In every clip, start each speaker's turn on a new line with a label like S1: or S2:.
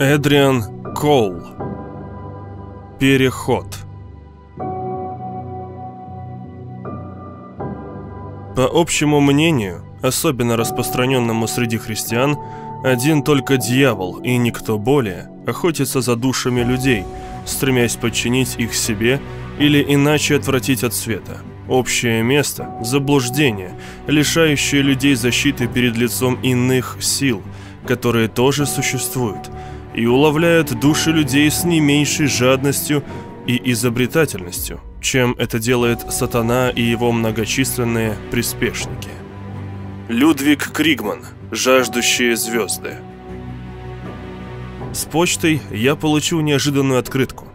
S1: Эдриан Коул. Переход. По общему мнению, особенно распространенному среди христиан, один только дьявол и никто более охотится за душами людей, стремясь подчинить их себе или иначе отвратить от света. Общее место – заблуждение, лишающее людей защиты перед лицом иных сил, которые тоже существуют – и уловляют души людей с не меньшей жадностью и изобретательностью, чем это делает сатана и его многочисленные приспешники. Людвиг Кригман. Жаждущие звезды. С почтой я получил неожиданную открытку.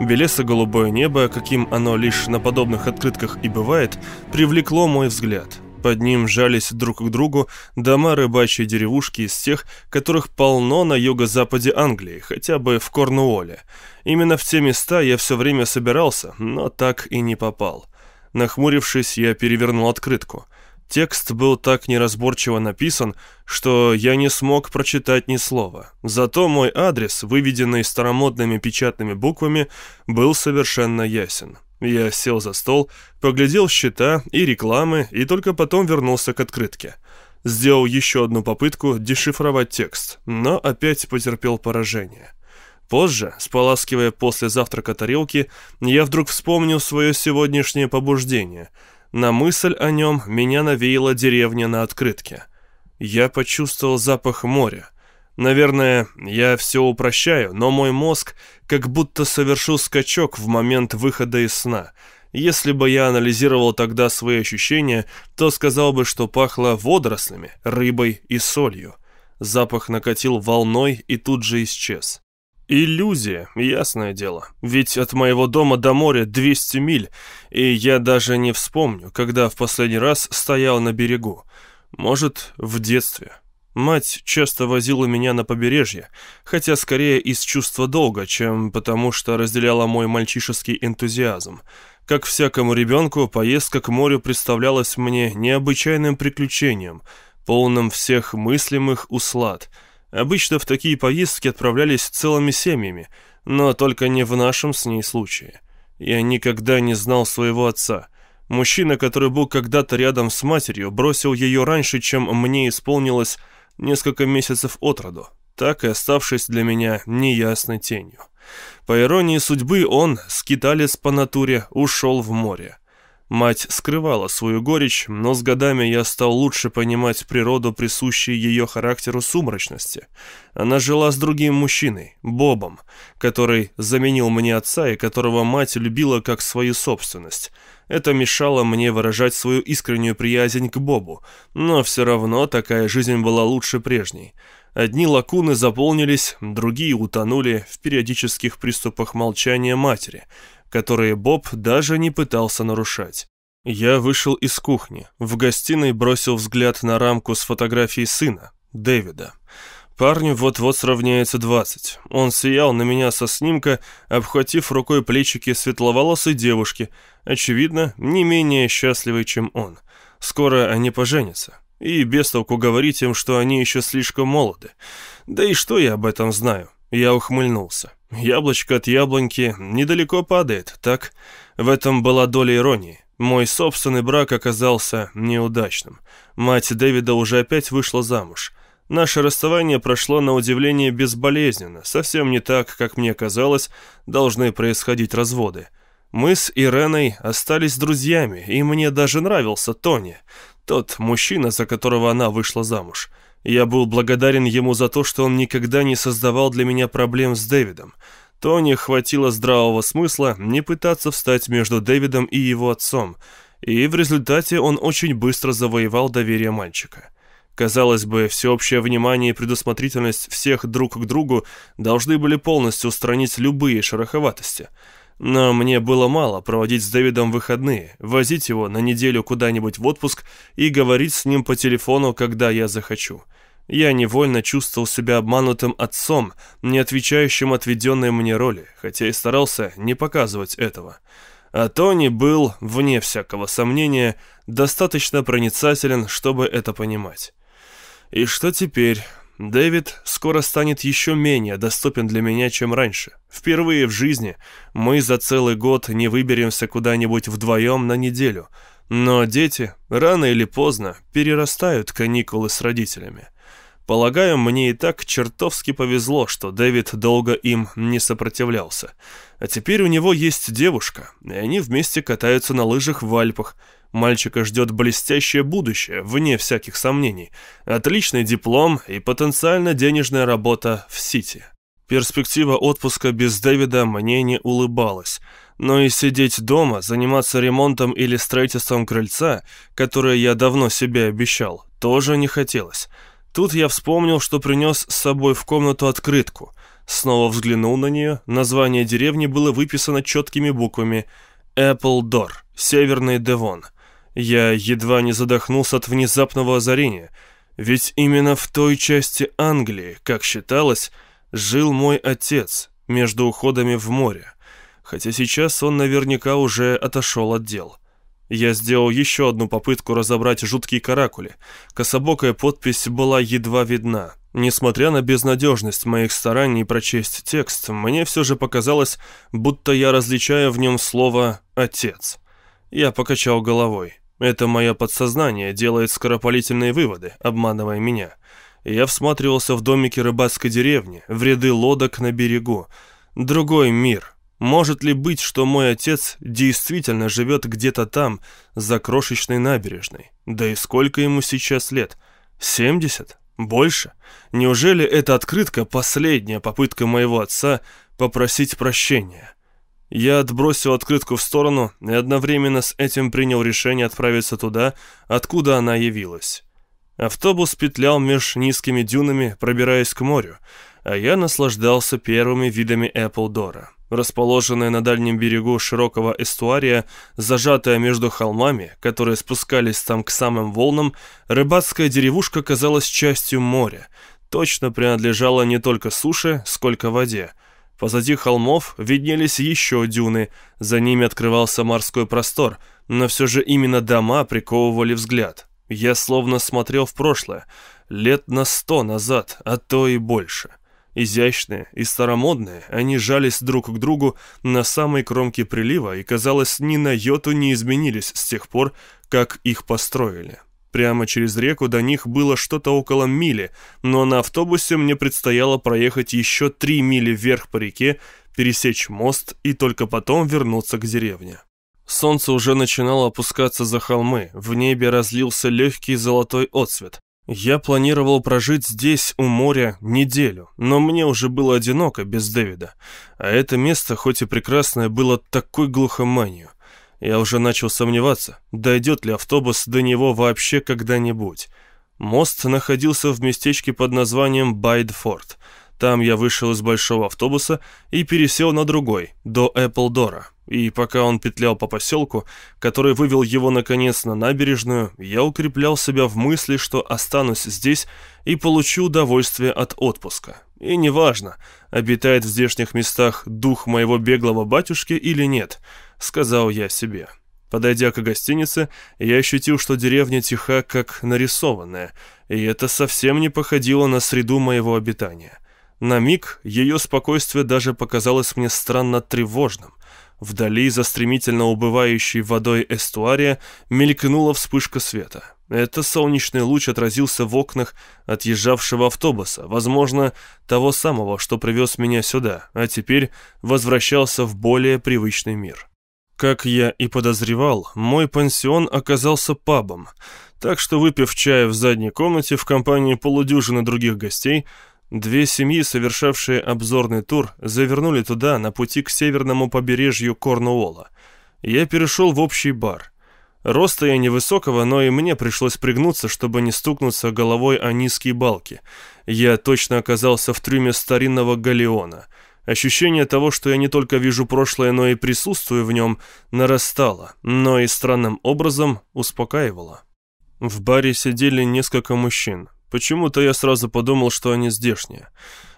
S1: Белесо-голубое небо, каким оно лишь на подобных открытках и бывает, привлекло мой взгляд – под ним жались друг к другу дома рыбачьей деревушки из тех, которых полно на юго-западе Англии, хотя бы в Корнуолле. Именно в те места я все время собирался, но так и не попал. Нахмурившись, я перевернул открытку. Текст был так неразборчиво написан, что я не смог прочитать ни слова. Зато мой адрес, выведенный старомодными печатными буквами, был совершенно ясен. Я сел за стол, поглядел счета и рекламы, и только потом вернулся к открытке. Сделал еще одну попытку дешифровать текст, но опять потерпел поражение. Позже, споласкивая после завтрака тарелки, я вдруг вспомнил свое сегодняшнее побуждение. На мысль о нем меня навеяла деревня на открытке. Я почувствовал запах моря — Наверное, я все упрощаю, но мой мозг как будто совершил скачок в момент выхода из сна. Если бы я анализировал тогда свои ощущения, то сказал бы, что пахло водорослями, рыбой и солью. Запах накатил волной и тут же исчез. Иллюзия, ясное дело. Ведь от моего дома до моря 200 миль, и я даже не вспомню, когда в последний раз стоял на берегу. Может, в детстве. Мать часто возила меня на побережье, хотя скорее из чувства долга, чем потому что разделяла мой мальчишеский энтузиазм. Как всякому ребенку, поездка к морю представлялась мне необычайным приключением, полным всех мыслимых услад. Обычно в такие поездки отправлялись целыми семьями, но только не в нашем с ней случае. Я никогда не знал своего отца — Мужчина, который был когда-то рядом с матерью, бросил ее раньше, чем мне исполнилось несколько месяцев от роду, так и оставшись для меня неясной тенью. По иронии судьбы он, скиталец по натуре, ушел в море. Мать скрывала свою горечь, но с годами я стал лучше понимать природу, присущей ее характеру сумрачности. Она жила с другим мужчиной, Бобом, который заменил мне отца и которого мать любила как свою собственность. Это мешало мне выражать свою искреннюю приязнь к Бобу, но все равно такая жизнь была лучше прежней. Одни лакуны заполнились, другие утонули в периодических приступах молчания матери – которые Боб даже не пытался нарушать. Я вышел из кухни. В гостиной бросил взгляд на рамку с фотографией сына, Дэвида. Парню вот-вот сравняется двадцать. Он сиял на меня со снимка, обхватив рукой плечики светловолосой девушки, очевидно, не менее счастливой, чем он. Скоро они поженятся. И без толку говорить им, что они еще слишком молоды. Да и что я об этом знаю? Я ухмыльнулся. Яблочко от яблоньки недалеко падает, так? В этом была доля иронии. Мой собственный брак оказался неудачным. Мать Дэвида уже опять вышла замуж. Наше расставание прошло на удивление безболезненно, совсем не так, как мне казалось, должны происходить разводы. Мы с Иреной остались друзьями, и мне даже нравился Тони, тот мужчина, за которого она вышла замуж. Я был благодарен ему за то, что он никогда не создавал для меня проблем с Дэвидом. Тони хватило здравого смысла не пытаться встать между Дэвидом и его отцом, и в результате он очень быстро завоевал доверие мальчика. Казалось бы, всеобщее внимание и предусмотрительность всех друг к другу должны были полностью устранить любые шероховатости – но мне было мало проводить с Дэвидом выходные, возить его на неделю куда-нибудь в отпуск и говорить с ним по телефону, когда я захочу. Я невольно чувствовал себя обманутым отцом, не отвечающим отведенной мне роли, хотя и старался не показывать этого. А Тони был, вне всякого сомнения, достаточно проницателен, чтобы это понимать. И что теперь? Дэвид скоро станет еще менее доступен для меня, чем раньше. Впервые в жизни мы за целый год не выберемся куда-нибудь вдвоем на неделю. Но дети рано или поздно перерастают каникулы с родителями. Полагаю, мне и так чертовски повезло, что Дэвид долго им не сопротивлялся. А теперь у него есть девушка, и они вместе катаются на лыжах в Альпах. Мальчика ждет блестящее будущее, вне всяких сомнений. Отличный диплом и потенциально денежная работа в Сити. Перспектива отпуска без Дэвида мне не улыбалась. Но и сидеть дома, заниматься ремонтом или строительством крыльца, которое я давно себе обещал, тоже не хотелось. Тут я вспомнил, что принес с собой в комнату открытку. Снова взглянул на нее. Название деревни было выписано четкими буквами «Эпплдор», «Северный Девон». Я едва не задохнулся от внезапного озарения. Ведь именно в той части Англии, как считалось, жил мой отец между уходами в море. Хотя сейчас он наверняка уже отошел от дел. Я сделал еще одну попытку разобрать жуткие каракули. Кособокая подпись была едва видна. Несмотря на безнадежность моих стараний прочесть текст, мне все же показалось, будто я различаю в нем слово «отец». Я покачал головой. Это мое подсознание делает скоропалительные выводы, обманывая меня. Я всматривался в домики рыбацкой деревни, в ряды лодок на берегу. Другой мир, может ли быть, что мой отец действительно живет где-то там, за крошечной набережной? Да и сколько ему сейчас лет? 70? Больше? Неужели эта открытка последняя попытка моего отца попросить прощения? Я отбросил открытку в сторону и одновременно с этим принял решение отправиться туда, откуда она явилась. Автобус петлял меж низкими дюнами, пробираясь к морю, а я наслаждался первыми видами Эпплдора. Расположенная на дальнем берегу широкого эстуария, зажатая между холмами, которые спускались там к самым волнам, рыбацкая деревушка казалась частью моря, точно принадлежала не только суше, сколько воде. Позади холмов виднелись еще дюны, за ними открывался морской простор, но все же именно дома приковывали взгляд. Я словно смотрел в прошлое, лет на сто назад, а то и больше. Изящные и старомодные, они жались друг к другу на самой кромке прилива и, казалось, ни на йоту не изменились с тех пор, как их построили. Прямо через реку до них было что-то около мили, но на автобусе мне предстояло проехать еще три мили вверх по реке, пересечь мост и только потом вернуться к деревне. Солнце уже начинало опускаться за холмы, в небе разлился легкий золотой отсвет. Я планировал прожить здесь, у моря, неделю, но мне уже было одиноко без Дэвида. А это место, хоть и прекрасное, было такой глухоманью. Я уже начал сомневаться, дойдет ли автобус до него вообще когда-нибудь. Мост находился в местечке под названием Байдфорд. Там я вышел из большого автобуса и пересел на другой, до Эпплдора. И пока он петлял по поселку, который вывел его наконец на набережную, я укреплял себя в мысли, что останусь здесь и получу удовольствие от отпуска. И неважно, обитает в здешних местах дух моего беглого батюшки или нет, сказал я себе. Подойдя к гостинице, я ощутил, что деревня тиха, как нарисованная, и это совсем не походило на среду моего обитания. На миг ее спокойствие даже показалось мне странно тревожным. Вдали, за стремительно убывающей водой эстуария, мелькнула вспышка света. Это солнечный луч отразился в окнах отъезжавшего автобуса, возможно, того самого, что привез меня сюда, а теперь возвращался в более привычный мир. Как я и подозревал, мой пансион оказался пабом, так что, выпив чая в задней комнате в компании полудюжины других гостей, Две семьи, совершавшие обзорный тур, завернули туда на пути к северному побережью Корнуолла. Я перешел в общий бар. Роста я невысокого, но и мне пришлось пригнуться, чтобы не стукнуться головой о низкие балки. Я точно оказался в трюме старинного галеона. Ощущение того, что я не только вижу прошлое, но и присутствую в нем, нарастало, но и странным образом успокаивало. В баре сидели несколько мужчин. Почему-то я сразу подумал, что они здешние.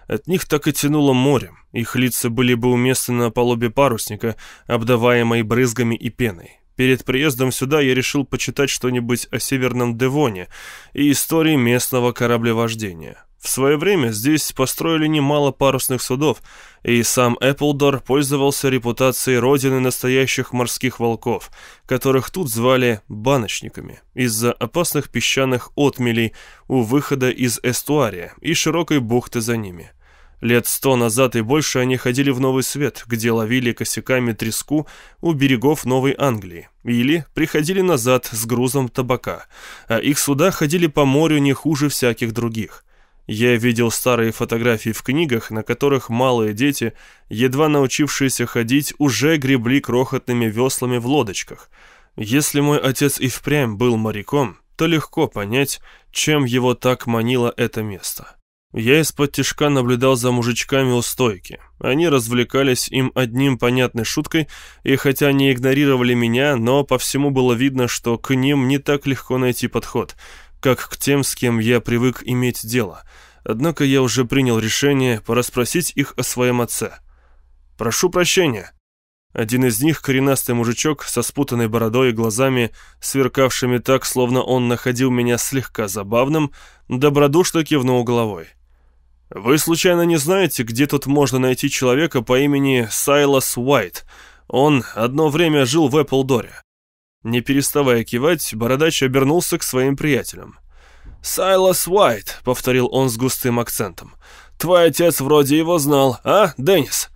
S1: От них так и тянуло морем. Их лица были бы уместны на палубе парусника, обдаваемой брызгами и пеной. Перед приездом сюда я решил почитать что-нибудь о Северном Девоне и истории местного кораблевождения. В свое время здесь построили немало парусных судов, и сам Эпплдор пользовался репутацией родины настоящих морских волков, которых тут звали баночниками, из-за опасных песчаных отмелей у выхода из эстуария и широкой бухты за ними. Лет сто назад и больше они ходили в Новый Свет, где ловили косяками треску у берегов Новой Англии, или приходили назад с грузом табака, а их суда ходили по морю не хуже всяких других – я видел старые фотографии в книгах, на которых малые дети, едва научившиеся ходить, уже гребли крохотными веслами в лодочках. Если мой отец и впрямь был моряком, то легко понять, чем его так манило это место. Я из-под тишка наблюдал за мужичками у стойки. Они развлекались им одним понятной шуткой, и хотя не игнорировали меня, но по всему было видно, что к ним не так легко найти подход — как к тем, с кем я привык иметь дело. Однако я уже принял решение порасспросить их о своем отце. «Прошу прощения». Один из них, коренастый мужичок со спутанной бородой и глазами, сверкавшими так, словно он находил меня слегка забавным, добродушно кивнул головой. «Вы случайно не знаете, где тут можно найти человека по имени Сайлас Уайт? Он одно время жил в Эпплдоре. Не переставая кивать, бородач обернулся к своим приятелям. «Сайлас Уайт», — повторил он с густым акцентом. «Твой отец вроде его знал, а, Деннис?»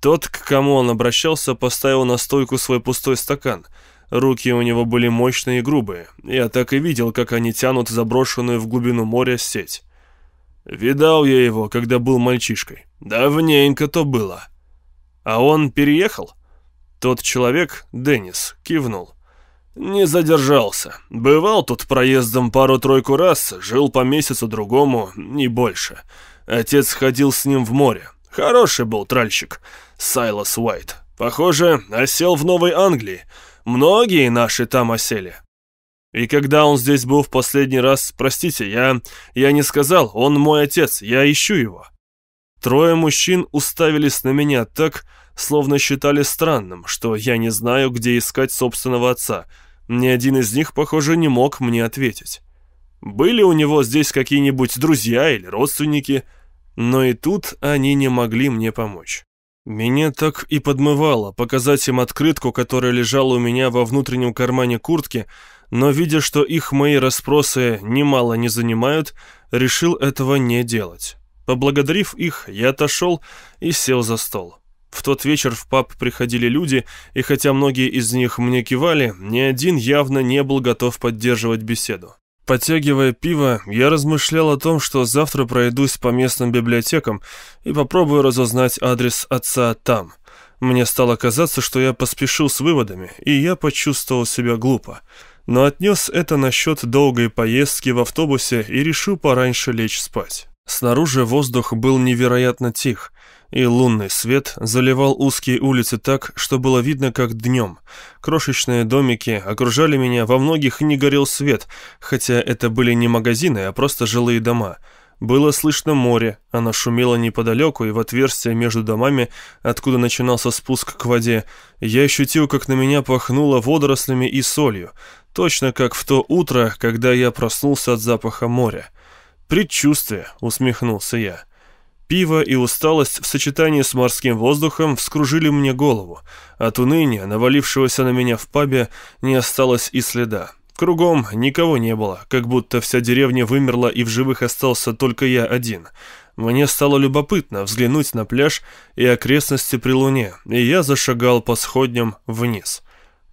S1: Тот, к кому он обращался, поставил на стойку свой пустой стакан. Руки у него были мощные и грубые. Я так и видел, как они тянут заброшенную в глубину моря сеть. Видал я его, когда был мальчишкой. Давненько то было. А он переехал? Тот человек, Деннис, кивнул. «Не задержался. Бывал тут проездом пару-тройку раз, жил по месяцу другому, не больше. Отец ходил с ним в море. Хороший был тральщик, Сайлас Уайт. Похоже, осел в Новой Англии. Многие наши там осели. И когда он здесь был в последний раз, простите, я... я не сказал, он мой отец, я ищу его». Трое мужчин уставились на меня так, словно считали странным, что я не знаю, где искать собственного отца. Ни один из них, похоже, не мог мне ответить. Были у него здесь какие-нибудь друзья или родственники, но и тут они не могли мне помочь. Меня так и подмывало показать им открытку, которая лежала у меня во внутреннем кармане куртки, но, видя, что их мои расспросы немало не занимают, решил этого не делать. Поблагодарив их, я отошел и сел за стол. В тот вечер в паб приходили люди, и хотя многие из них мне кивали, ни один явно не был готов поддерживать беседу. Подтягивая пиво, я размышлял о том, что завтра пройдусь по местным библиотекам и попробую разузнать адрес отца там. Мне стало казаться, что я поспешил с выводами, и я почувствовал себя глупо. Но отнес это насчет долгой поездки в автобусе и решил пораньше лечь спать. Снаружи воздух был невероятно тих, и лунный свет заливал узкие улицы так, что было видно, как днем. Крошечные домики окружали меня, во многих не горел свет, хотя это были не магазины, а просто жилые дома. Было слышно море, оно шумело неподалеку, и в отверстие между домами, откуда начинался спуск к воде, я ощутил, как на меня пахнуло водорослями и солью, точно как в то утро, когда я проснулся от запаха моря. «Предчувствие», — усмехнулся я. Пиво и усталость в сочетании с морским воздухом вскружили мне голову. От уныния, навалившегося на меня в пабе, не осталось и следа. Кругом никого не было, как будто вся деревня вымерла и в живых остался только я один. Мне стало любопытно взглянуть на пляж и окрестности при луне, и я зашагал по сходням вниз.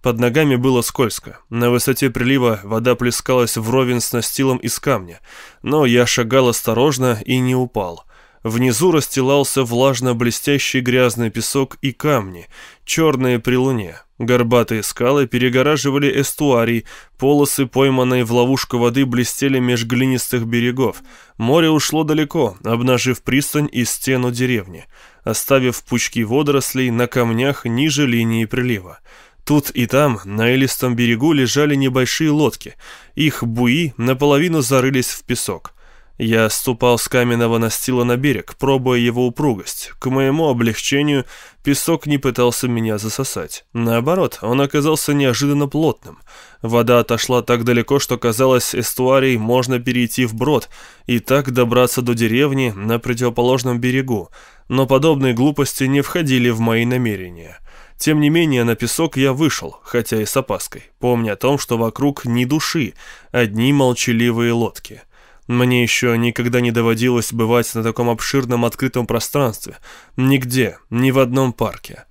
S1: Под ногами было скользко. На высоте прилива вода плескалась вровень с настилом из камня, но я шагал осторожно и не упал. Внизу расстилался влажно-блестящий грязный песок и камни, черные при луне. Горбатые скалы перегораживали эстуарий, полосы пойманной в ловушку воды блестели меж глинистых берегов. Море ушло далеко, обнажив пристань и стену деревни, оставив пучки водорослей на камнях ниже линии прилива. Тут и там, на элистом берегу, лежали небольшие лодки. Их буи наполовину зарылись в песок. Я ступал с каменного настила на берег, пробуя его упругость. К моему облегчению песок не пытался меня засосать. Наоборот, он оказался неожиданно плотным. Вода отошла так далеко, что казалось, эстуарий можно перейти вброд и так добраться до деревни на противоположном берегу. Но подобные глупости не входили в мои намерения. Тем не менее, на песок я вышел, хотя и с опаской, помня о том, что вокруг ни души, одни молчаливые лодки. Мне еще никогда не доводилось бывать на таком обширном открытом пространстве. Нигде, ни в одном парке.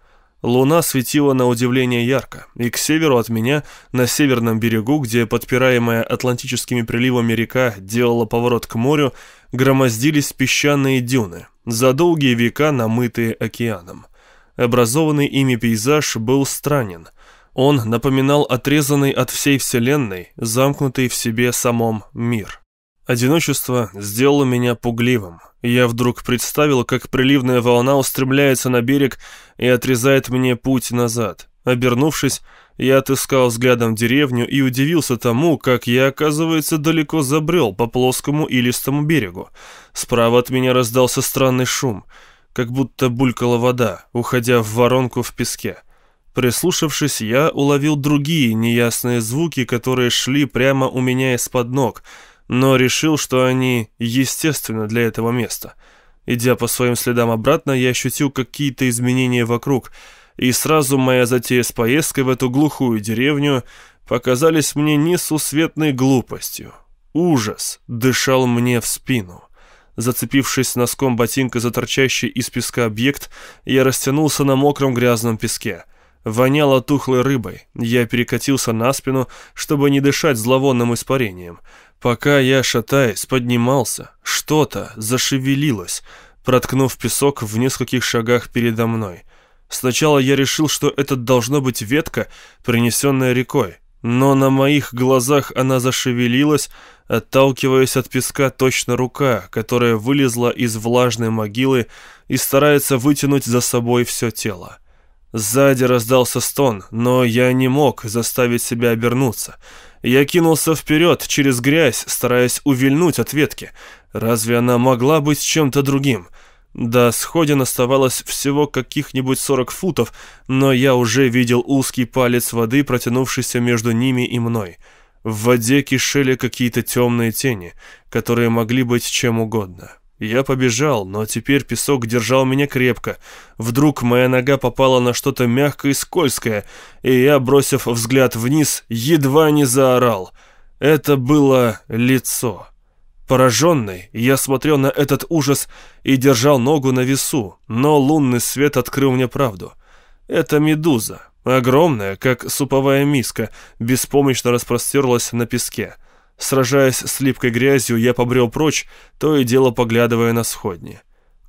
S1: Луна светила на удивление ярко, и к северу от меня, на северном берегу, где подпираемая атлантическими приливами река делала поворот к морю, громоздились песчаные дюны, за долгие века намытые океаном. Образованный ими пейзаж был странен. Он напоминал отрезанный от всей вселенной, замкнутый в себе самом мир. Одиночество сделало меня пугливым. Я вдруг представил, как приливная волна устремляется на берег и отрезает мне путь назад. Обернувшись, я отыскал взглядом деревню и удивился тому, как я, оказывается, далеко забрел по плоскому и листому берегу. Справа от меня раздался странный шум, как будто булькала вода, уходя в воронку в песке. Прислушавшись, я уловил другие неясные звуки, которые шли прямо у меня из-под ног — но решил, что они естественны для этого места. Идя по своим следам обратно, я ощутил какие-то изменения вокруг, и сразу моя затея с поездкой в эту глухую деревню показались мне несусветной глупостью. Ужас дышал мне в спину. Зацепившись носком ботинка за торчащий из песка объект, я растянулся на мокром грязном песке. Воняло тухлой рыбой. Я перекатился на спину, чтобы не дышать зловонным испарением. Пока я, шатаясь, поднимался, что-то зашевелилось, проткнув песок в нескольких шагах передо мной. Сначала я решил, что это должно быть ветка, принесенная рекой, но на моих глазах она зашевелилась, отталкиваясь от песка точно рука, которая вылезла из влажной могилы и старается вытянуть за собой все тело. Сзади раздался стон, но я не мог заставить себя обернуться — я кинулся вперед, через грязь, стараясь увильнуть от ветки. Разве она могла быть чем-то другим? До сходин оставалось всего каких-нибудь сорок футов, но я уже видел узкий палец воды, протянувшийся между ними и мной. В воде кишели какие-то темные тени, которые могли быть чем угодно. Я побежал, но теперь песок держал меня крепко. Вдруг моя нога попала на что-то мягкое и скользкое, и я, бросив взгляд вниз, едва не заорал. Это было лицо. Пораженный, я смотрел на этот ужас и держал ногу на весу, но лунный свет открыл мне правду. Это медуза, огромная, как суповая миска, беспомощно распростерлась на песке. Сражаясь с липкой грязью, я побрел прочь, то и дело поглядывая на сходни.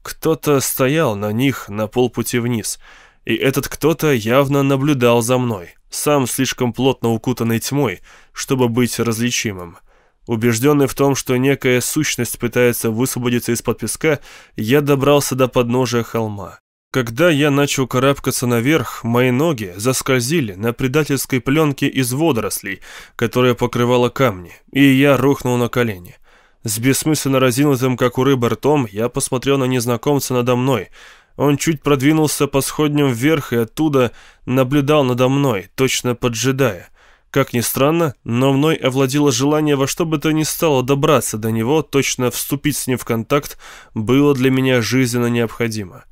S1: Кто-то стоял на них на полпути вниз, и этот кто-то явно наблюдал за мной, сам слишком плотно укутанный тьмой, чтобы быть различимым. Убежденный в том, что некая сущность пытается высвободиться из-под песка, я добрался до подножия холма. Когда я начал карабкаться наверх, мои ноги заскользили на предательской пленке из водорослей, которая покрывала камни, и я рухнул на колени. С бессмысленно разинутым, как у рыбы, ртом, я посмотрел на незнакомца надо мной. Он чуть продвинулся по сходням вверх и оттуда наблюдал надо мной, точно поджидая. Как ни странно, но мной овладело желание во что бы то ни стало добраться до него, точно вступить с ним в контакт, было для меня жизненно необходимо.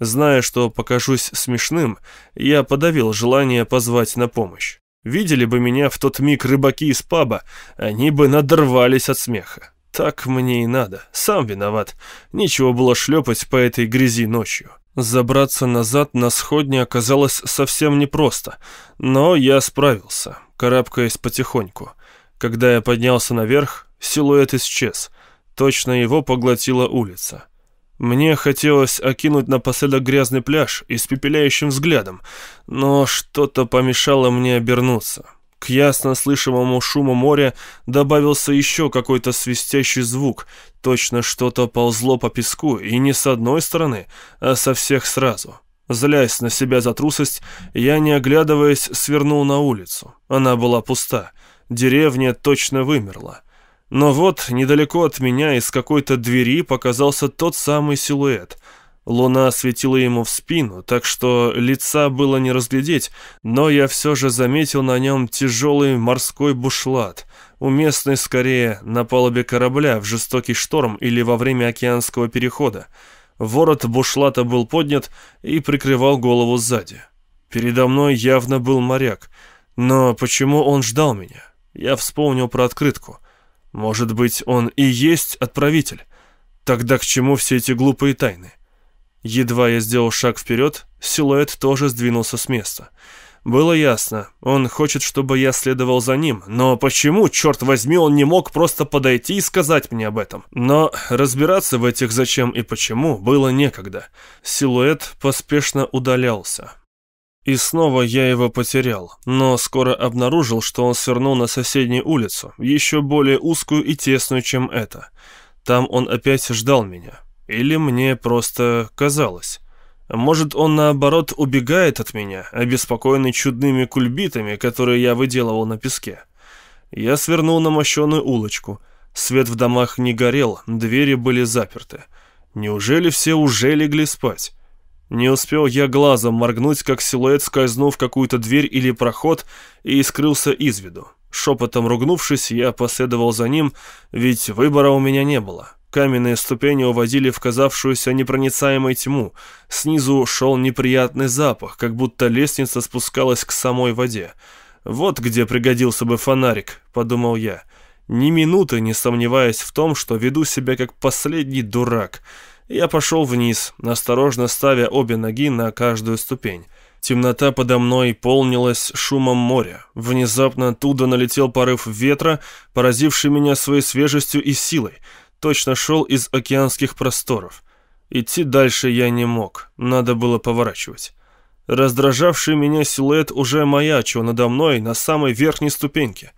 S1: Зная, что покажусь смешным, я подавил желание позвать на помощь. Видели бы меня в тот миг рыбаки из паба, они бы надорвались от смеха. Так мне и надо, сам виноват. Нечего было шлепать по этой грязи ночью. Забраться назад на сходне оказалось совсем непросто, но я справился, карабкаясь потихоньку. Когда я поднялся наверх, силуэт исчез. Точно его поглотила улица. Мне хотелось окинуть напоследок грязный пляж испепеляющим взглядом, но что-то помешало мне обернуться. К ясно слышимому шуму моря добавился еще какой-то свистящий звук. Точно что-то ползло по песку, и не с одной стороны, а со всех сразу. Злясь на себя за трусость, я, не оглядываясь, свернул на улицу. Она была пуста. Деревня точно вымерла. Но вот недалеко от меня из какой-то двери показался тот самый силуэт. Луна светила ему в спину, так что лица было не разглядеть, но я все же заметил на нем тяжелый морской бушлат, уместный скорее на палубе корабля в жестокий шторм или во время океанского перехода. Ворот бушлата был поднят и прикрывал голову сзади. Передо мной явно был моряк, но почему он ждал меня? Я вспомнил про открытку — может быть, он и есть отправитель? Тогда к чему все эти глупые тайны? Едва я сделал шаг вперед, силуэт тоже сдвинулся с места. Было ясно, он хочет, чтобы я следовал за ним, но почему, черт возьми, он не мог просто подойти и сказать мне об этом? Но разбираться в этих зачем и почему было некогда. Силуэт поспешно удалялся. И снова я его потерял, но скоро обнаружил, что он свернул на соседнюю улицу, еще более узкую и тесную, чем эта. Там он опять ждал меня. Или мне просто казалось. Может, он наоборот убегает от меня, обеспокоенный чудными кульбитами, которые я выделывал на песке. Я свернул на мощеную улочку. Свет в домах не горел, двери были заперты. Неужели все уже легли спать? Не успел я глазом моргнуть, как силуэт скользнул в какую-то дверь или проход и скрылся из виду. Шепотом ругнувшись, я последовал за ним, ведь выбора у меня не было. Каменные ступени уводили в казавшуюся непроницаемой тьму. Снизу шел неприятный запах, как будто лестница спускалась к самой воде. «Вот где пригодился бы фонарик», — подумал я. Ни минуты не сомневаясь в том, что веду себя как последний дурак — я пошел вниз, осторожно ставя обе ноги на каждую ступень. Темнота подо мной полнилась шумом моря. Внезапно оттуда налетел порыв ветра, поразивший меня своей свежестью и силой. Точно шел из океанских просторов. Идти дальше я не мог, надо было поворачивать. Раздражавший меня силуэт уже маячил надо мной на самой верхней ступеньке.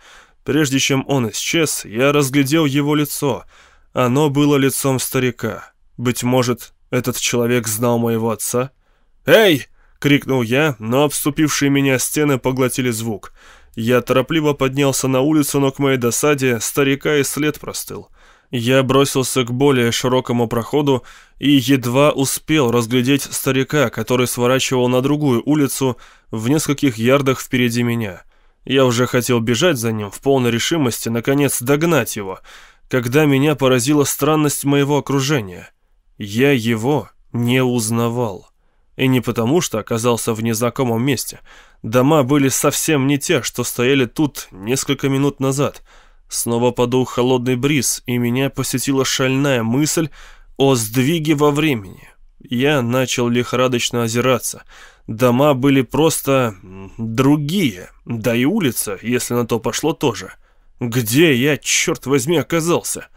S1: Прежде чем он исчез, я разглядел его лицо. Оно было лицом старика. Быть может, этот человек знал моего отца? «Эй!» — крикнул я, но обступившие меня стены поглотили звук. Я торопливо поднялся на улицу, но к моей досаде старика и след простыл. Я бросился к более широкому проходу и едва успел разглядеть старика, который сворачивал на другую улицу в нескольких ярдах впереди меня. Я уже хотел бежать за ним в полной решимости, наконец догнать его, когда меня поразила странность моего окружения — я его не узнавал. И не потому, что оказался в незнакомом месте. Дома были совсем не те, что стояли тут несколько минут назад. Снова подул холодный бриз, и меня посетила шальная мысль о сдвиге во времени. Я начал лихорадочно озираться. Дома были просто другие, да и улица, если на то пошло, тоже. Где я, черт возьми, оказался?»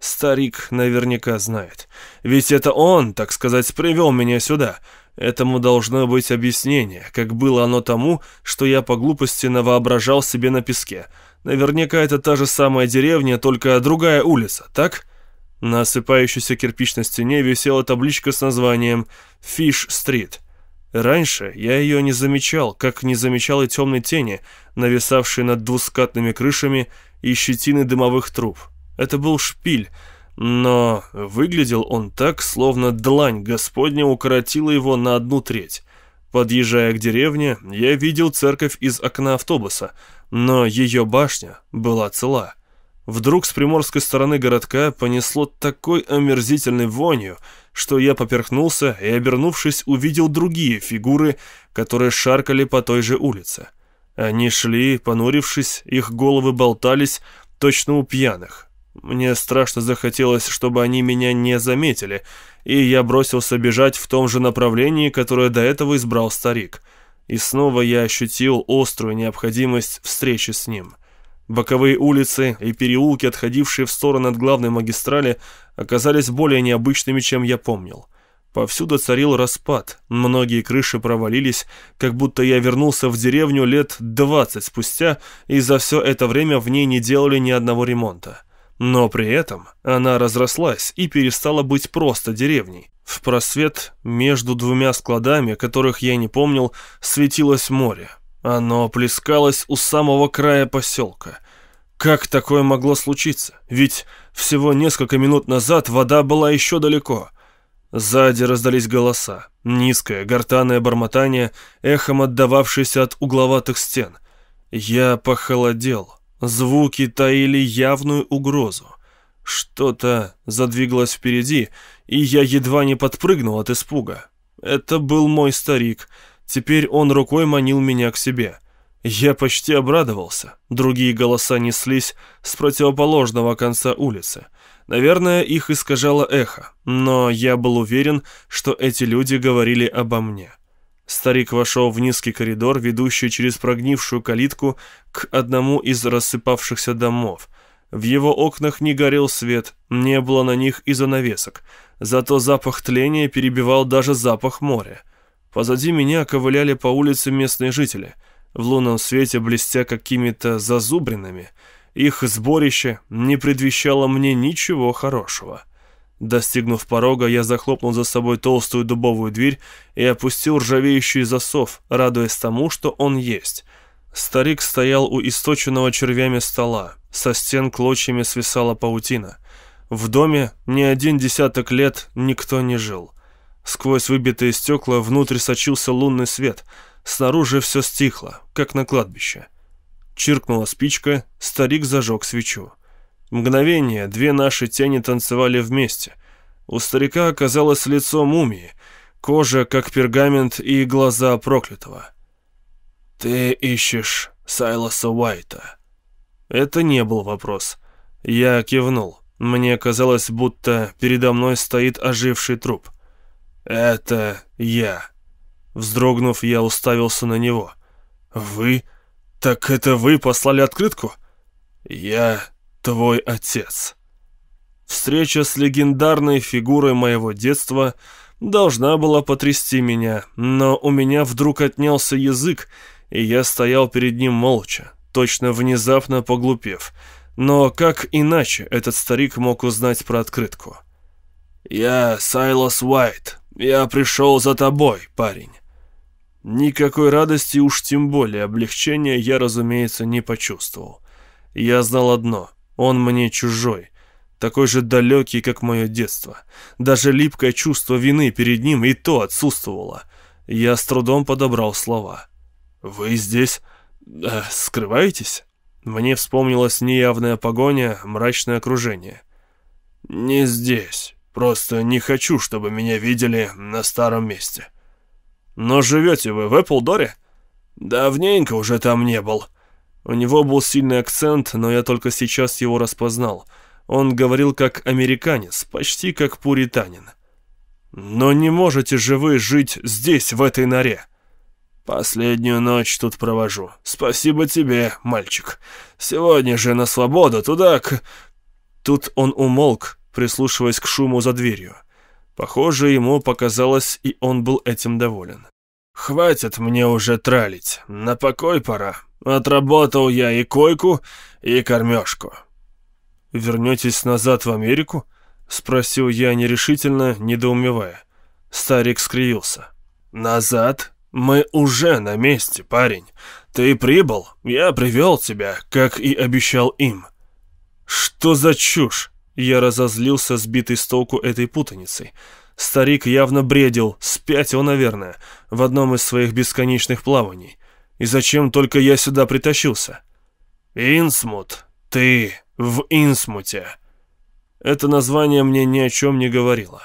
S1: Старик наверняка знает. Ведь это он, так сказать, привел меня сюда. Этому должно быть объяснение, как было оно тому, что я по глупости навоображал себе на песке. Наверняка это та же самая деревня, только другая улица, так? На осыпающейся кирпичной стене висела табличка с названием «Фиш-стрит». Раньше я ее не замечал, как не замечал и темной тени, нависавшей над двускатными крышами и щетины дымовых труб. Это был шпиль, но выглядел он так, словно длань Господня укоротила его на одну треть. Подъезжая к деревне, я видел церковь из окна автобуса, но ее башня была цела. Вдруг с приморской стороны городка понесло такой омерзительной вонью, что я поперхнулся и, обернувшись, увидел другие фигуры, которые шаркали по той же улице. Они шли, понурившись, их головы болтались, точно у пьяных. Мне страшно захотелось, чтобы они меня не заметили, и я бросился бежать в том же направлении, которое до этого избрал старик. И снова я ощутил острую необходимость встречи с ним. Боковые улицы и переулки, отходившие в сторону от главной магистрали, оказались более необычными, чем я помнил. Повсюду царил распад, многие крыши провалились, как будто я вернулся в деревню лет двадцать спустя, и за все это время в ней не делали ни одного ремонта. Но при этом она разрослась и перестала быть просто деревней. В просвет между двумя складами, которых я не помнил, светилось море. Оно плескалось у самого края поселка. Как такое могло случиться? Ведь всего несколько минут назад вода была еще далеко. Сзади раздались голоса. Низкое, гортанное бормотание, эхом отдававшееся от угловатых стен. Я похолодел. Звуки таили явную угрозу. Что-то задвигалось впереди, и я едва не подпрыгнул от испуга. Это был мой старик. Теперь он рукой манил меня к себе. Я почти обрадовался. Другие голоса неслись с противоположного конца улицы. Наверное, их искажало эхо, но я был уверен, что эти люди говорили обо мне. Старик вошел в низкий коридор, ведущий через прогнившую калитку к одному из рассыпавшихся домов. В его окнах не горел свет, не было на них и занавесок, зато запах тления перебивал даже запах моря. Позади меня ковыляли по улице местные жители, в лунном свете блестя какими-то зазубринами. Их сборище не предвещало мне ничего хорошего. Достигнув порога, я захлопнул за собой толстую дубовую дверь и опустил ржавеющий засов, радуясь тому, что он есть. Старик стоял у источенного червями стола. Со стен клочьями свисала паутина. В доме ни один десяток лет никто не жил. Сквозь выбитые стекла внутрь сочился лунный свет. Снаружи все стихло, как на кладбище. Чиркнула спичка, старик зажег свечу. Мгновение две наши тени танцевали вместе. У старика оказалось лицо мумии, кожа как пергамент и глаза проклятого. «Ты ищешь Сайлоса Уайта?» Это не был вопрос. Я кивнул. Мне казалось, будто передо мной стоит оживший труп. «Это я». Вздрогнув, я уставился на него. «Вы? Так это вы послали открытку?» «Я твой отец». Встреча с легендарной фигурой моего детства должна была потрясти меня, но у меня вдруг отнялся язык, и я стоял перед ним молча, точно внезапно поглупев. Но как иначе этот старик мог узнать про открытку? «Я Сайлос Уайт. Я пришел за тобой, парень». Никакой радости, уж тем более облегчения, я, разумеется, не почувствовал. Я знал одно — он мне чужой, такой же далекий, как мое детство. Даже липкое чувство вины перед ним и то отсутствовало. Я с трудом подобрал слова. «Вы здесь э, скрываетесь?» Мне вспомнилась неявная погоня, мрачное окружение. «Не здесь. Просто не хочу, чтобы меня видели на старом месте». «Но живете вы в Эпплдоре?» «Давненько уже там не был». У него был сильный акцент, но я только сейчас его распознал. Он говорил как американец, почти как пуританин. «Но не можете же вы жить здесь, в этой норе?» «Последнюю ночь тут провожу. Спасибо тебе, мальчик. Сегодня же на свободу, туда к...» Тут он умолк, прислушиваясь к шуму за дверью. Похоже, ему показалось, и он был этим доволен. «Хватит мне уже тралить. На покой пора. Отработал я и койку, и кормежку». «Вернетесь назад в Америку?» — спросил я нерешительно, недоумевая. Старик скривился. «Назад? «Мы уже на месте, парень. Ты прибыл, я привел тебя, как и обещал им». «Что за чушь?» Я разозлился, сбитый с толку этой путаницей. Старик явно бредил, спятил, наверное, в одном из своих бесконечных плаваний. И зачем только я сюда притащился? «Инсмут, ты в Инсмуте». Это название мне ни о чем не говорило.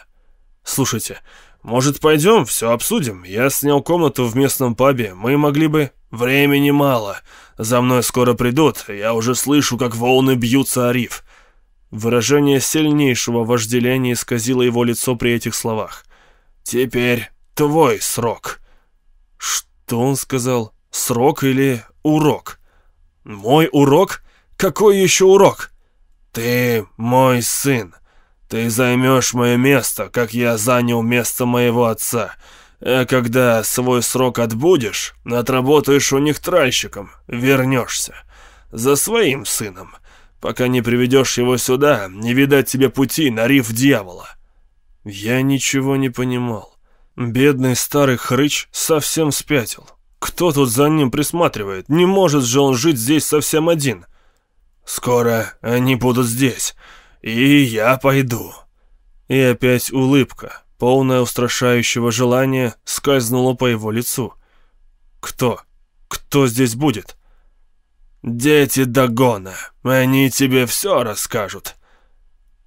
S1: «Слушайте, может, пойдем, все обсудим? Я снял комнату в местном пабе, мы могли бы...» «Времени мало. За мной скоро придут, я уже слышу, как волны бьются о риф». Выражение сильнейшего вожделения исказило его лицо при этих словах. «Теперь твой срок». «Что он сказал? Срок или урок?» «Мой урок? Какой еще урок?» «Ты мой сын. Ты займешь мое место, как я занял место моего отца. А когда свой срок отбудешь, отработаешь у них тральщиком, вернешься. За своим сыном. Пока не приведешь его сюда, не видать тебе пути на риф дьявола». Я ничего не понимал. Бедный старый хрыч совсем спятил. Кто тут за ним присматривает? Не может же он жить здесь совсем один. Скоро они будут здесь, и я пойду». И опять улыбка, полная устрашающего желания, скользнула по его лицу. «Кто? Кто здесь будет?» «Дети Дагона, они тебе все расскажут».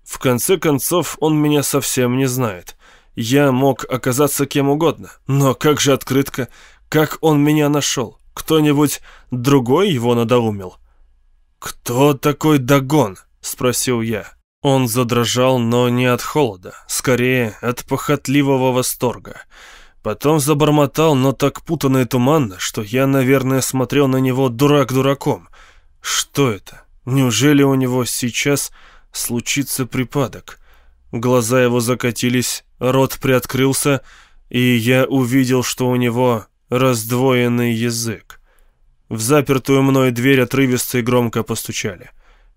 S1: В конце концов, он меня совсем не знает. Я мог оказаться кем угодно, но как же открытка, как он меня нашел? Кто-нибудь другой его надоумил? «Кто такой Дагон?» — спросил я. Он задрожал, но не от холода, скорее от похотливого восторга. Потом забормотал, но так путанно и туманно, что я, наверное, смотрел на него дурак дураком. Что это? Неужели у него сейчас случится припадок? Глаза его закатились, рот приоткрылся, и я увидел, что у него раздвоенный язык. В запертую мной дверь отрывисто и громко постучали.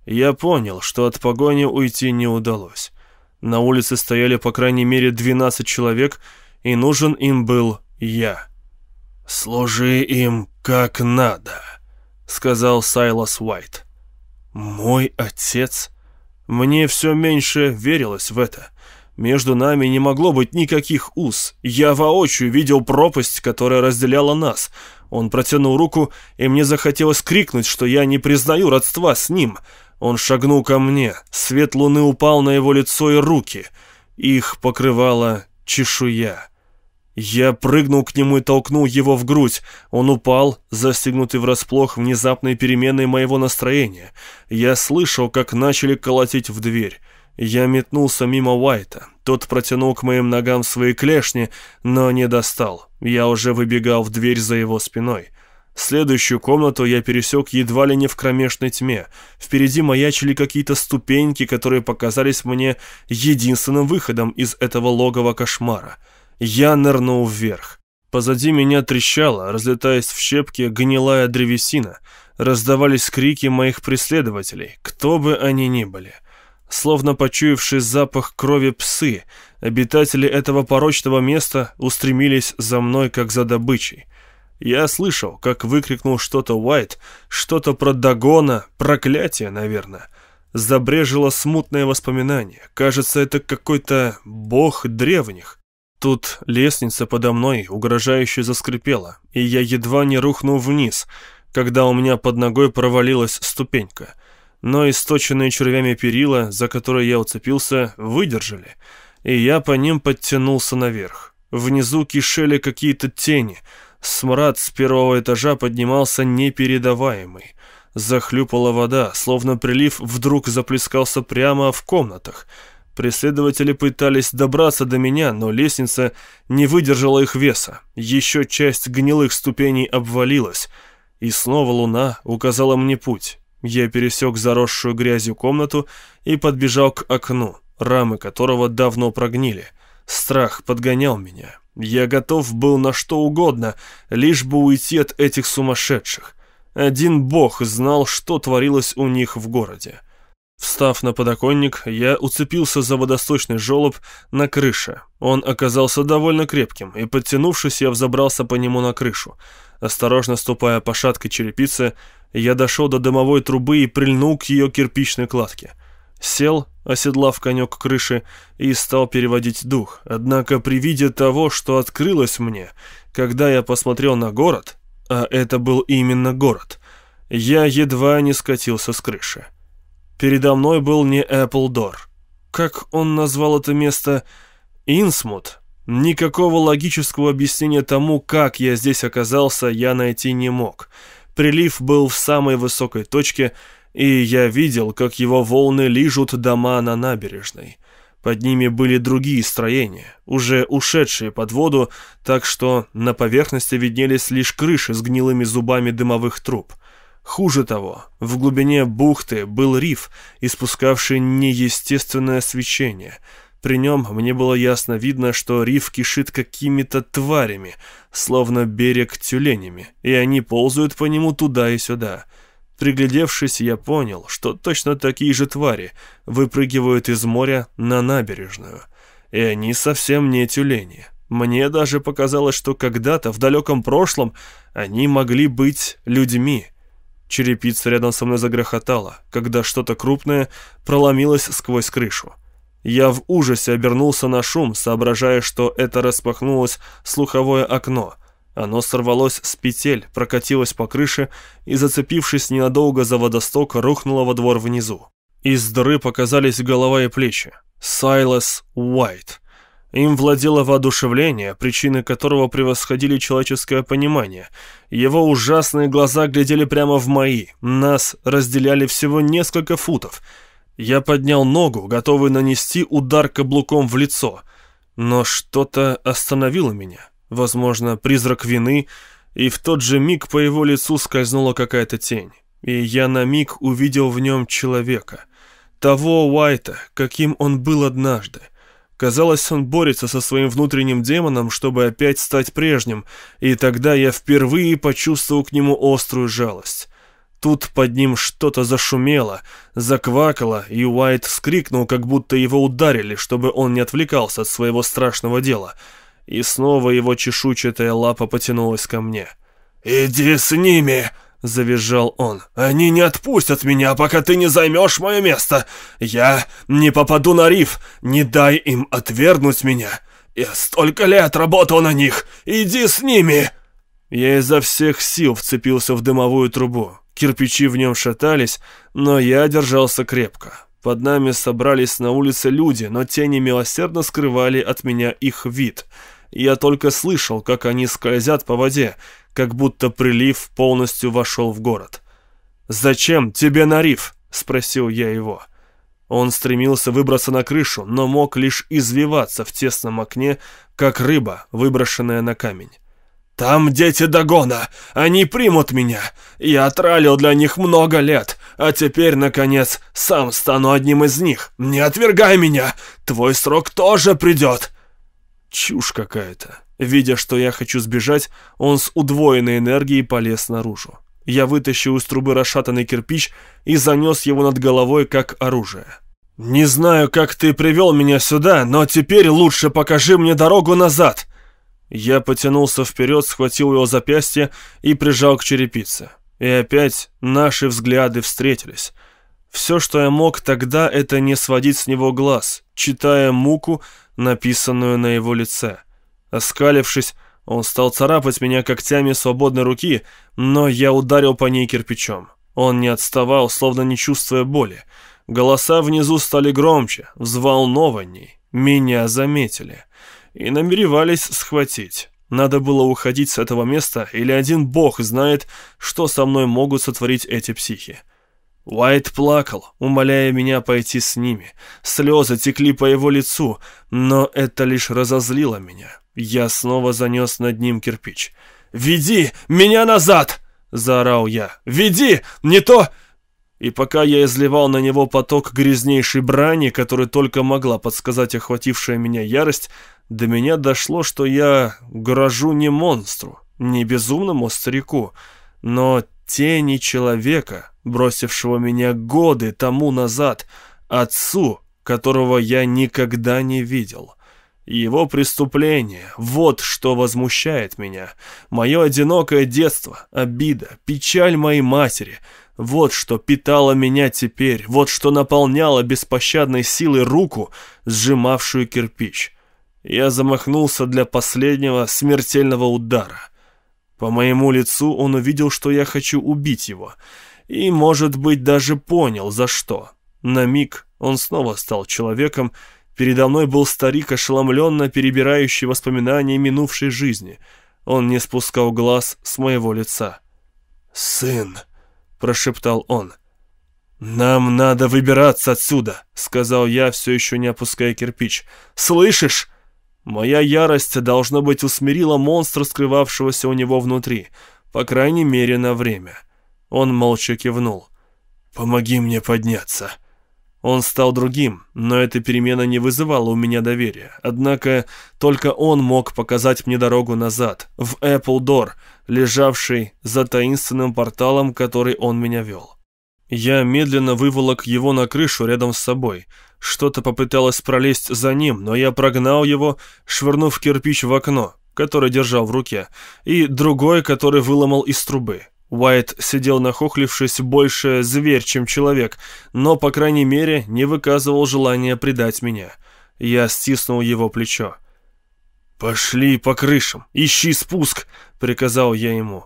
S1: Я понял, что от погони уйти не удалось. На улице стояли по крайней мере 12 человек, и нужен им был я. «Служи им как надо», — сказал Сайлас Уайт. «Мой отец?» Мне все меньше верилось в это. Между нами не могло быть никаких уз. Я воочию видел пропасть, которая разделяла нас. Он протянул руку, и мне захотелось крикнуть, что я не признаю родства с ним. Он шагнул ко мне. Свет луны упал на его лицо и руки. Их покрывала чешуя. Я прыгнул к нему и толкнул его в грудь. Он упал, застегнутый врасплох внезапной переменой моего настроения. Я слышал, как начали колотить в дверь. Я метнулся мимо Уайта. Тот протянул к моим ногам свои клешни, но не достал. Я уже выбегал в дверь за его спиной. Следующую комнату я пересек едва ли не в кромешной тьме. Впереди маячили какие-то ступеньки, которые показались мне единственным выходом из этого логова кошмара. Я нырнул вверх. Позади меня трещала, разлетаясь в щепки, гнилая древесина. Раздавались крики моих преследователей, кто бы они ни были. Словно почуявший запах крови псы, обитатели этого порочного места устремились за мной, как за добычей. Я слышал, как выкрикнул что-то Уайт, что-то про Дагона, проклятие, наверное. Забрежило смутное воспоминание. Кажется, это какой-то бог древних. Тут лестница подо мной угрожающе заскрипела, и я едва не рухнул вниз, когда у меня под ногой провалилась ступенька. Но источенные червями перила, за которые я уцепился, выдержали, и я по ним подтянулся наверх. Внизу кишели какие-то тени. Смрад с первого этажа поднимался непередаваемый. Захлюпала вода, словно прилив вдруг заплескался прямо в комнатах — Преследователи пытались добраться до меня, но лестница не выдержала их веса. Еще часть гнилых ступеней обвалилась. И снова луна указала мне путь. Я пересек заросшую грязью комнату и подбежал к окну, рамы которого давно прогнили. Страх подгонял меня. Я готов был на что угодно, лишь бы уйти от этих сумасшедших. Один бог знал, что творилось у них в городе. Встав на подоконник, я уцепился за водосточный желоб на крыше. Он оказался довольно крепким, и, подтянувшись, я взобрался по нему на крышу. Осторожно ступая по шаткой черепице, я дошел до дымовой трубы и прильнул к ее кирпичной кладке. Сел, оседлав конек крыши, и стал переводить дух. Однако при виде того, что открылось мне, когда я посмотрел на город, а это был именно город, я едва не скатился с крыши. Передо мной был не Эпплдор. Как он назвал это место? Инсмут. Никакого логического объяснения тому, как я здесь оказался, я найти не мог. Прилив был в самой высокой точке, и я видел, как его волны лижут дома на набережной. Под ними были другие строения, уже ушедшие под воду, так что на поверхности виднелись лишь крыши с гнилыми зубами дымовых труб. Хуже того, в глубине бухты был риф, испускавший неестественное свечение. При нем мне было ясно видно, что риф кишит какими-то тварями, словно берег тюленями, и они ползают по нему туда и сюда. Приглядевшись, я понял, что точно такие же твари выпрыгивают из моря на набережную. И они совсем не тюлени. Мне даже показалось, что когда-то в далеком прошлом они могли быть людьми. Черепица рядом со мной загрохотала, когда что-то крупное проломилось сквозь крышу. Я в ужасе обернулся на шум, соображая, что это распахнулось слуховое окно. Оно сорвалось с петель, прокатилось по крыше и, зацепившись ненадолго за водосток, рухнуло во двор внизу. Из дыры показались голова и плечи. Сайлас Уайт. Им владело воодушевление, причины которого превосходили человеческое понимание. Его ужасные глаза глядели прямо в мои. Нас разделяли всего несколько футов. Я поднял ногу, готовый нанести удар каблуком в лицо. Но что-то остановило меня. Возможно, призрак вины, и в тот же миг по его лицу скользнула какая-то тень. И я на миг увидел в нем человека. Того Уайта, каким он был однажды. Казалось, он борется со своим внутренним демоном, чтобы опять стать прежним, и тогда я впервые почувствовал к нему острую жалость. Тут под ним что-то зашумело, заквакало, и Уайт вскрикнул, как будто его ударили, чтобы он не отвлекался от своего страшного дела. И снова его чешуйчатая лапа потянулась ко мне. «Иди с ними!» — завизжал он. «Они не отпустят меня, пока ты не займешь мое место! Я не попаду на риф! Не дай им отвергнуть меня! Я столько лет работал на них! Иди с ними!» Я изо всех сил вцепился в дымовую трубу. Кирпичи в нем шатались, но я держался крепко. Под нами собрались на улице люди, но тени милосердно скрывали от меня их вид. Я только слышал, как они скользят по воде, как будто прилив полностью вошел в город. «Зачем тебе на риф?» — спросил я его. Он стремился выбраться на крышу, но мог лишь извиваться в тесном окне, как рыба, выброшенная на камень. «Там дети Дагона! Они примут меня! Я тралил для них много лет, а теперь, наконец, сам стану одним из них! Не отвергай меня! Твой срок тоже придет!» Чушь какая-то. Видя, что я хочу сбежать, он с удвоенной энергией полез наружу. Я вытащил из трубы расшатанный кирпич и занес его над головой как оружие. «Не знаю, как ты привел меня сюда, но теперь лучше покажи мне дорогу назад!» Я потянулся вперед, схватил его запястье и прижал к черепице. И опять наши взгляды встретились. Все, что я мог тогда, это не сводить с него глаз, читая муку, написанную на его лице. Оскалившись, он стал царапать меня когтями свободной руки, но я ударил по ней кирпичом. Он не отставал, словно не чувствуя боли. Голоса внизу стали громче, взволнованней. Меня заметили. И намеревались схватить. Надо было уходить с этого места, или один бог знает, что со мной могут сотворить эти психи. Уайт плакал, умоляя меня пойти с ними. Слезы текли по его лицу, но это лишь разозлило меня. Я снова занес над ним кирпич. «Веди меня назад!» — заорал я. «Веди! Не то...» И пока я изливал на него поток грязнейшей брани, который только могла подсказать охватившая меня ярость, до меня дошло, что я грожу не монстру, не безумному старику, но тени человека, бросившего меня годы тому назад, отцу, которого я никогда не видел. Его преступление — вот что возмущает меня. Мое одинокое детство, обида, печаль моей матери — вот что питало меня теперь, вот что наполняло беспощадной силой руку, сжимавшую кирпич. Я замахнулся для последнего смертельного удара. По моему лицу он увидел, что я хочу убить его, и, может быть, даже понял, за что. На миг он снова стал человеком, Передо мной был старик, ошеломленно перебирающий воспоминания минувшей жизни. Он не спускал глаз с моего лица. «Сын!» — прошептал он. «Нам надо выбираться отсюда», — сказал я, все еще не опуская кирпич. «Слышишь?» Моя ярость, должно быть, усмирила монстра, скрывавшегося у него внутри, по крайней мере, на время. Он молча кивнул. «Помоги мне подняться», он стал другим, но эта перемена не вызывала у меня доверия. Однако только он мог показать мне дорогу назад, в Эпплдор, лежавший за таинственным порталом, который он меня вел. Я медленно выволок его на крышу рядом с собой. Что-то попыталось пролезть за ним, но я прогнал его, швырнув кирпич в окно, который держал в руке, и другой, который выломал из трубы. Уайт сидел нахохлившись больше зверь, чем человек, но, по крайней мере, не выказывал желания предать меня. Я стиснул его плечо. «Пошли по крышам, ищи спуск!» — приказал я ему.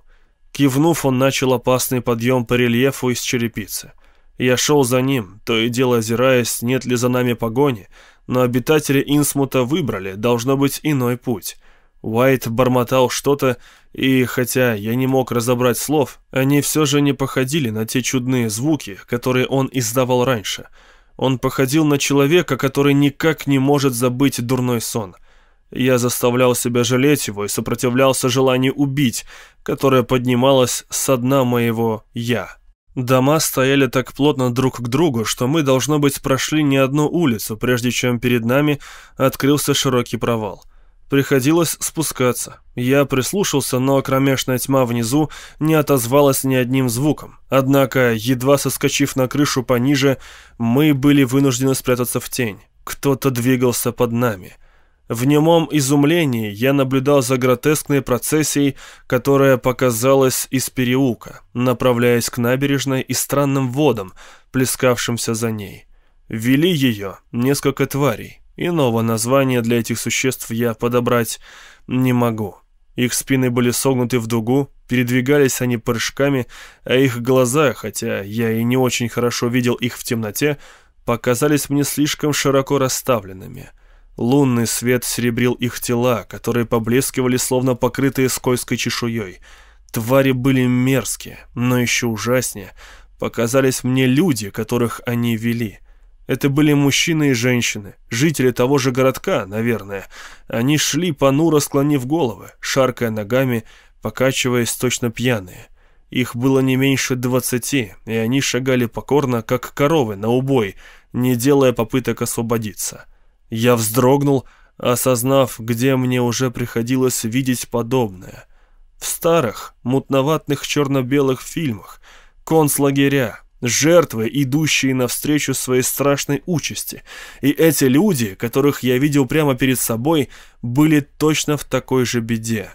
S1: Кивнув, он начал опасный подъем по рельефу из черепицы. Я шел за ним, то и дело озираясь, нет ли за нами погони, но обитатели Инсмута выбрали, должно быть, иной путь. Уайт бормотал что-то, и хотя я не мог разобрать слов, они все же не походили на те чудные звуки, которые он издавал раньше. Он походил на человека, который никак не может забыть дурной сон. Я заставлял себя жалеть его и сопротивлялся желанию убить, которое поднималось со дна моего «я». Дома стояли так плотно друг к другу, что мы, должно быть, прошли не одну улицу, прежде чем перед нами открылся широкий провал – Приходилось спускаться. Я прислушался, но кромешная тьма внизу не отозвалась ни одним звуком. Однако, едва соскочив на крышу пониже, мы были вынуждены спрятаться в тень. Кто-то двигался под нами. В немом изумлении я наблюдал за гротескной процессией, которая показалась из переулка, направляясь к набережной и странным водам, плескавшимся за ней. Вели ее несколько тварей, Иного названия для этих существ я подобрать не могу. Их спины были согнуты в дугу, передвигались они прыжками, а их глаза, хотя я и не очень хорошо видел их в темноте, показались мне слишком широко расставленными. Лунный свет серебрил их тела, которые поблескивали, словно покрытые скользкой чешуей. Твари были мерзкие, но еще ужаснее. Показались мне люди, которых они вели — это были мужчины и женщины, жители того же городка, наверное. Они шли понуро склонив головы, шаркая ногами, покачиваясь точно пьяные. Их было не меньше двадцати, и они шагали покорно, как коровы, на убой, не делая попыток освободиться. Я вздрогнул, осознав, где мне уже приходилось видеть подобное. В старых, мутноватных черно-белых фильмах, концлагеря, жертвы, идущие навстречу своей страшной участи. И эти люди, которых я видел прямо перед собой, были точно в такой же беде.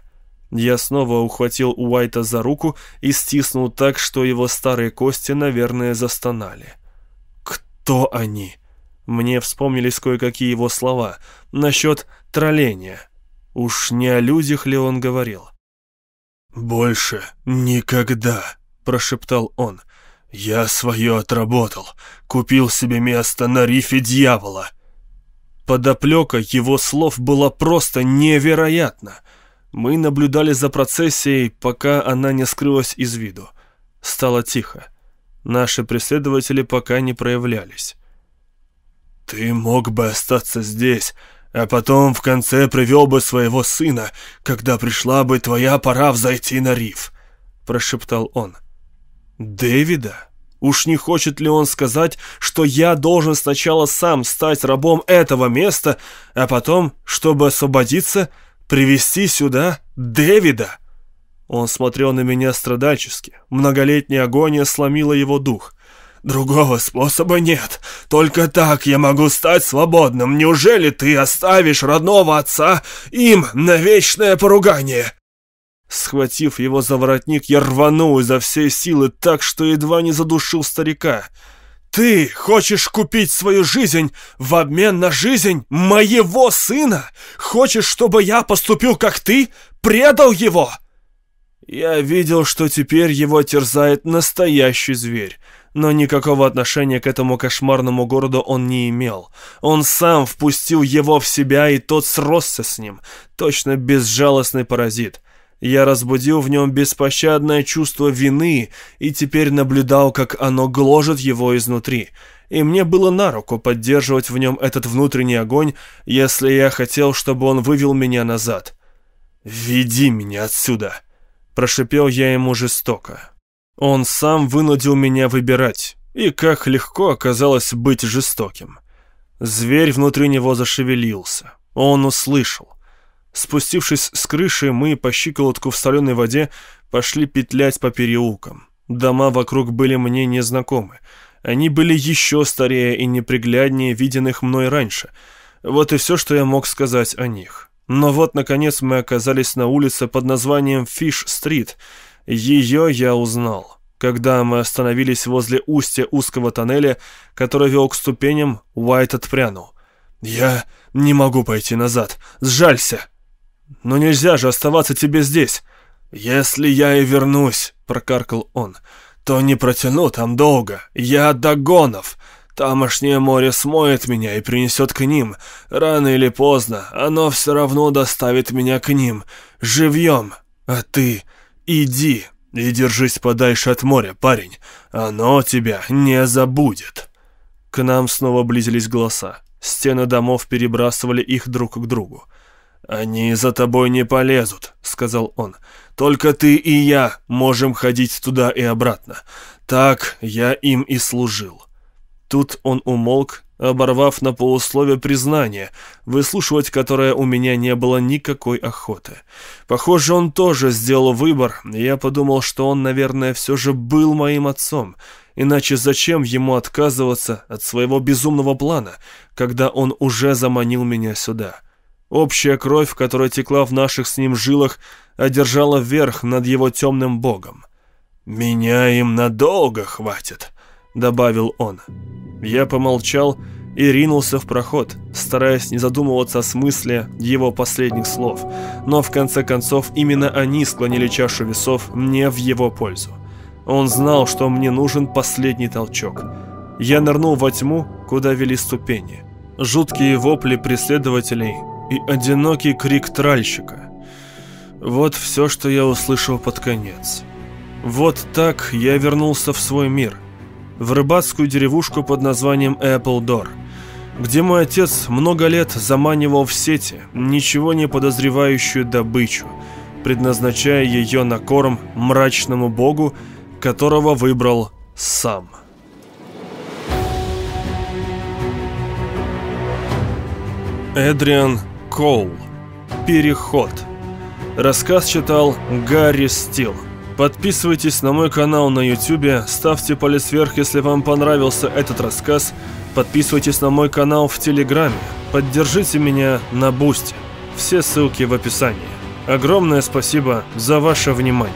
S1: Я снова ухватил Уайта за руку и стиснул так, что его старые кости, наверное, застонали. «Кто они?» Мне вспомнились кое-какие его слова насчет тролления. Уж не о людях ли он говорил? «Больше никогда», — прошептал он. «Я свое отработал. Купил себе место на рифе дьявола». Подоплека его слов была просто невероятна. Мы наблюдали за процессией, пока она не скрылась из виду. Стало тихо. Наши преследователи пока не проявлялись. «Ты мог бы остаться здесь, а потом в конце привел бы своего сына, когда пришла бы твоя пора взойти на риф», — прошептал он. — Дэвида? Уж не хочет ли он сказать, что я должен сначала сам стать рабом этого места, а потом, чтобы освободиться, привести сюда Дэвида? Он смотрел на меня страдальчески. Многолетняя агония сломила его дух. «Другого способа нет. Только так я могу стать свободным. Неужели ты оставишь родного отца им на вечное поругание?» Схватив его за воротник, я рванул изо всей силы так, что едва не задушил старика. «Ты хочешь купить свою жизнь в обмен на жизнь моего сына? Хочешь, чтобы я поступил как ты? Предал его?» Я видел, что теперь его терзает настоящий зверь, но никакого отношения к этому кошмарному городу он не имел. Он сам впустил его в себя, и тот сросся с ним, точно безжалостный паразит. Я разбудил в нем беспощадное чувство вины и теперь наблюдал, как оно гложет его изнутри. И мне было на руку поддерживать в нем этот внутренний огонь, если я хотел, чтобы он вывел меня назад. «Веди меня отсюда!» – прошипел я ему жестоко. Он сам вынудил меня выбирать, и как легко оказалось быть жестоким. Зверь внутри него зашевелился. Он услышал. Спустившись с крыши, мы по щиколотку в соленой воде пошли петлять по переулкам. Дома вокруг были мне незнакомы. Они были еще старее и непригляднее виденных мной раньше. Вот и все, что я мог сказать о них. Но вот, наконец, мы оказались на улице под названием Фиш-стрит. Ее я узнал, когда мы остановились возле устья узкого тоннеля, который вел к ступеням, Уайт отпрянул. «Я не могу пойти назад. Сжалься!» «Но нельзя же оставаться тебе здесь!» «Если я и вернусь», — прокаркал он, — «то не протяну там долго. Я до гонов. Тамошнее море смоет меня и принесет к ним. Рано или поздно оно все равно доставит меня к ним. Живьем. А ты иди и держись подальше от моря, парень. Оно тебя не забудет». К нам снова близились голоса. Стены домов перебрасывали их друг к другу. «Они за тобой не полезут», — сказал он. «Только ты и я можем ходить туда и обратно. Так я им и служил». Тут он умолк, оборвав на полусловие признание, выслушивать которое у меня не было никакой охоты. Похоже, он тоже сделал выбор, и я подумал, что он, наверное, все же был моим отцом, иначе зачем ему отказываться от своего безумного плана, когда он уже заманил меня сюда?» Общая кровь, которая текла в наших с ним жилах, одержала верх над его темным богом. «Меня им надолго хватит», — добавил он. Я помолчал и ринулся в проход, стараясь не задумываться о смысле его последних слов, но в конце концов именно они склонили чашу весов мне в его пользу. Он знал, что мне нужен последний толчок. Я нырнул во тьму, куда вели ступени. Жуткие вопли преследователей и одинокий крик тральщика. Вот все, что я услышал под конец. Вот так я вернулся в свой мир, в рыбацкую деревушку под названием Эпплдор, где мой отец много лет заманивал в сети ничего не подозревающую добычу, предназначая ее на корм мрачному богу, которого выбрал сам. Эдриан Коул. Переход. Рассказ читал Гарри Стил. Подписывайтесь на мой канал на YouTube, ставьте палец вверх, если вам понравился этот рассказ, подписывайтесь на мой канал в Телеграме, поддержите меня на Бусте. Все ссылки в описании. Огромное спасибо за ваше внимание.